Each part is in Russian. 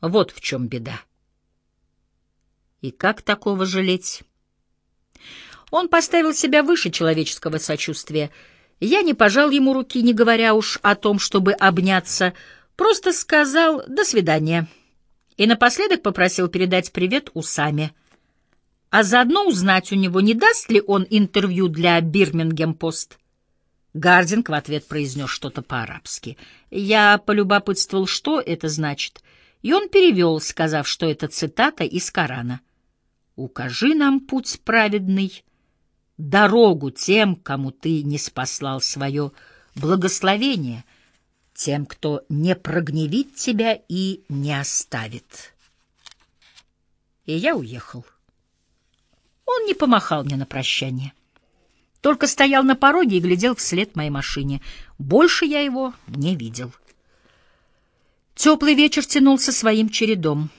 Вот в чем беда. И как такого жалеть? Он поставил себя выше человеческого сочувствия. Я не пожал ему руки, не говоря уж о том, чтобы обняться, просто сказал «до свидания» и напоследок попросил передать привет Усаме, а заодно узнать у него, не даст ли он интервью для Бирмингем-Пост. Гардинг в ответ произнес что-то по-арабски. Я полюбопытствовал, что это значит, и он перевел, сказав, что это цитата из Корана. «Укажи нам путь праведный, дорогу тем, кому ты не спаслал свое благословение, тем, кто не прогневит тебя и не оставит». И я уехал. Он не помахал мне на прощание. Только стоял на пороге и глядел вслед моей машине. Больше я его не видел. Теплый вечер тянулся своим чередом.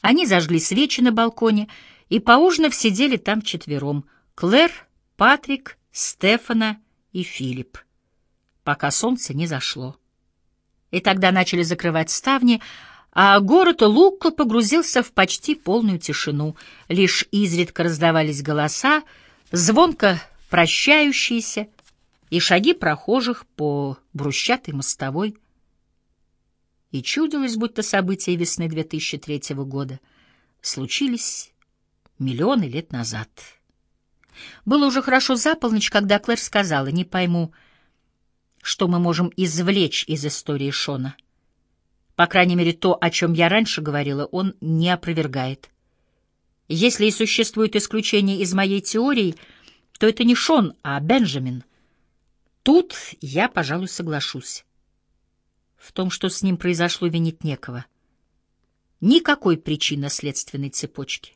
Они зажгли свечи на балконе и, поужинав, сидели там четвером. Клэр, Патрик, Стефана и Филипп, пока солнце не зашло. И тогда начали закрывать ставни, а город Лукко погрузился в почти полную тишину. Лишь изредка раздавались голоса, звонко прощающиеся и шаги прохожих по брусчатой мостовой. И чудилось, будто события весны 2003 года случились миллионы лет назад. Было уже хорошо за полночь, когда Клэр сказала, «Не пойму, что мы можем извлечь из истории Шона. По крайней мере, то, о чем я раньше говорила, он не опровергает. Если и существует исключение из моей теории — то это не Шон, а Бенджамин. Тут я, пожалуй, соглашусь. В том, что с ним произошло, винить некого. Никакой причинно-следственной цепочки.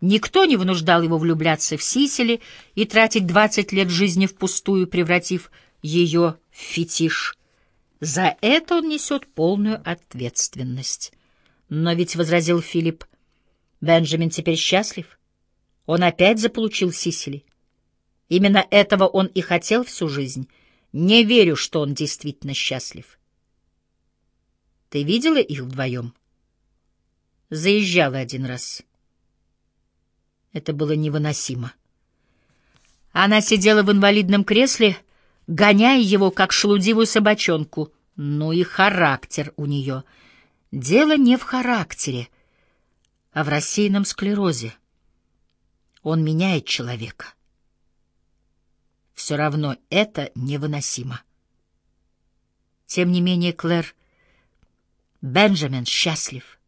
Никто не вынуждал его влюбляться в Сисели и тратить двадцать лет жизни впустую, превратив ее в фетиш. За это он несет полную ответственность. Но ведь, — возразил Филипп, — Бенджамин теперь счастлив. Он опять заполучил Сисели. Именно этого он и хотел всю жизнь. Не верю, что он действительно счастлив. Ты видела их вдвоем? Заезжала один раз. Это было невыносимо. Она сидела в инвалидном кресле, гоняя его, как шелудивую собачонку. Ну и характер у нее. Дело не в характере, а в рассеянном склерозе. Он меняет человека. Все равно это невыносимо. Тем не менее, Клэр, Бенджамин счастлив.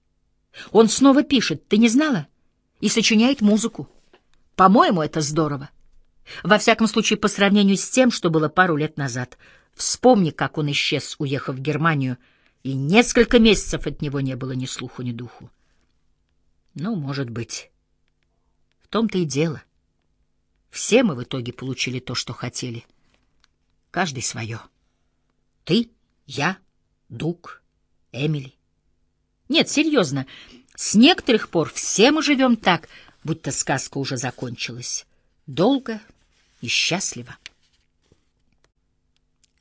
Он снова пишет, ты не знала? И сочиняет музыку. По-моему, это здорово. Во всяком случае, по сравнению с тем, что было пару лет назад. Вспомни, как он исчез, уехав в Германию, и несколько месяцев от него не было ни слуху, ни духу. Ну, может быть. В том-то и дело. Все мы в итоге получили то, что хотели. Каждый свое. Ты, я, Дуг, Эмили. Нет, серьезно, с некоторых пор все мы живем так, будто сказка уже закончилась. Долго и счастливо.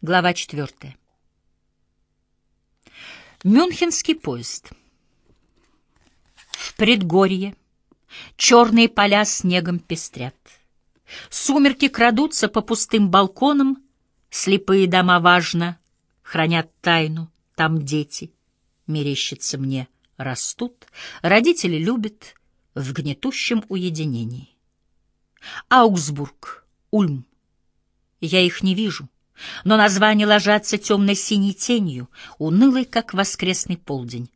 Глава четвертая. Мюнхенский поезд. В предгорье черные поля снегом пестрят. Сумерки крадутся по пустым балконам, слепые дома важно хранят тайну, там дети, мерещится мне, растут, родители любят в гнетущем уединении. Аугсбург, Ульм. Я их не вижу, но названия ложатся темно-синей тенью, унылой, как воскресный полдень.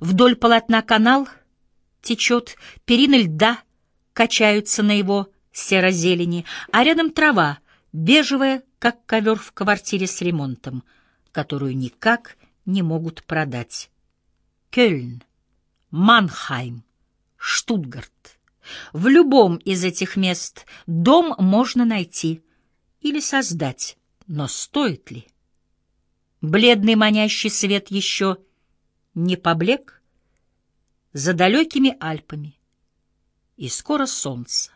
Вдоль полотна канал течет, перины льда качаются на его серо-зелени, а рядом трава, бежевая, как ковер в квартире с ремонтом, которую никак не могут продать. Кёльн, Манхайм, Штутгарт. В любом из этих мест дом можно найти или создать, но стоит ли? Бледный манящий свет еще не поблек за далекими Альпами, и скоро солнце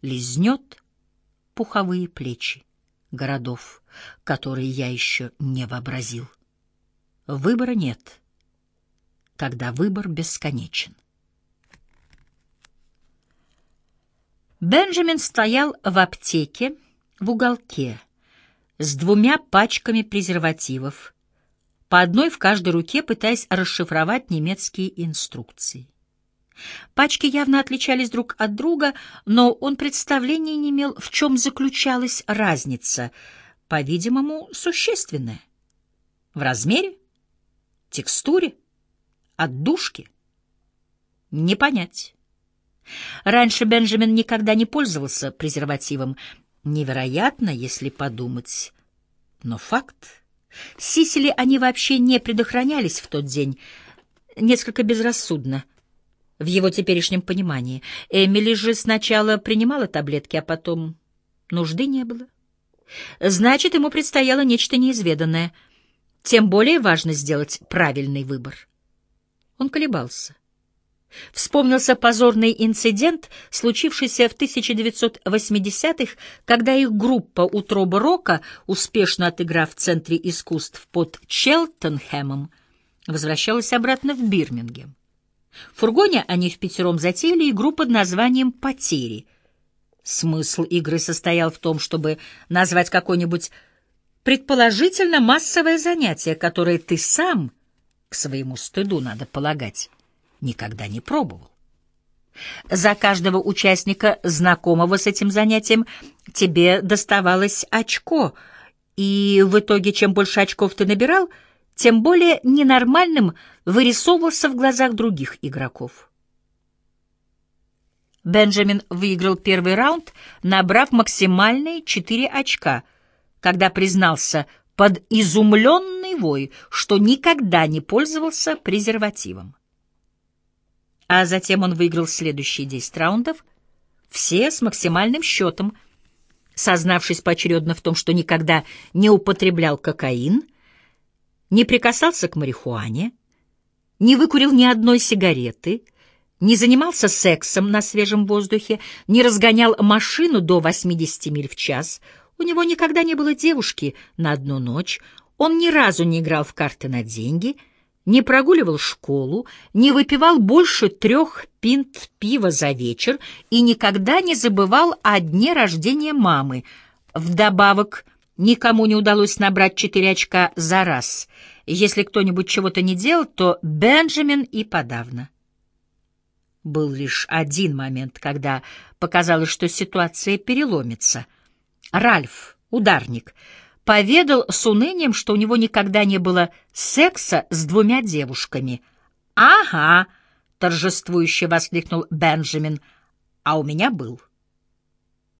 лизнет пуховые плечи городов, которые я еще не вообразил. Выбора нет. когда выбор бесконечен. Бенджамин стоял в аптеке в уголке с двумя пачками презервативов, по одной в каждой руке, пытаясь расшифровать немецкие инструкции. Пачки явно отличались друг от друга, но он представления не имел, в чем заключалась разница, по-видимому, существенная. В размере, текстуре, отдушке? Не понять. Раньше Бенджамин никогда не пользовался презервативом. Невероятно, если подумать. Но факт. Сисели они вообще не предохранялись в тот день. Несколько безрассудно, в его теперешнем понимании. Эмили же сначала принимала таблетки, а потом нужды не было. Значит, ему предстояло нечто неизведанное. Тем более важно сделать правильный выбор. Он колебался. Вспомнился позорный инцидент, случившийся в 1980-х, когда их группа «Утроба рока», успешно отыграв в Центре искусств под Челтенхэмом, возвращалась обратно в Бирмингем. В фургоне они в пятером затеяли игру под названием «Потери». Смысл игры состоял в том, чтобы назвать какое-нибудь предположительно массовое занятие, которое ты сам, к своему стыду, надо полагать, никогда не пробовал. За каждого участника, знакомого с этим занятием, тебе доставалось очко, и в итоге, чем больше очков ты набирал, тем более ненормальным вырисовывался в глазах других игроков. Бенджамин выиграл первый раунд, набрав максимальные четыре очка, когда признался под изумленный вой, что никогда не пользовался презервативом. А затем он выиграл следующие 10 раундов, все с максимальным счетом, сознавшись поочередно в том, что никогда не употреблял кокаин, не прикасался к марихуане, не выкурил ни одной сигареты, не занимался сексом на свежем воздухе, не разгонял машину до 80 миль в час, у него никогда не было девушки на одну ночь, он ни разу не играл в карты на деньги — не прогуливал школу, не выпивал больше трех пинт пива за вечер и никогда не забывал о дне рождения мамы. Вдобавок, никому не удалось набрать четыре очка за раз. Если кто-нибудь чего-то не делал, то Бенджамин и подавно. Был лишь один момент, когда показалось, что ситуация переломится. Ральф, ударник, — поведал с унынием, что у него никогда не было секса с двумя девушками. «Ага!» — торжествующе воскликнул Бенджамин. «А у меня был».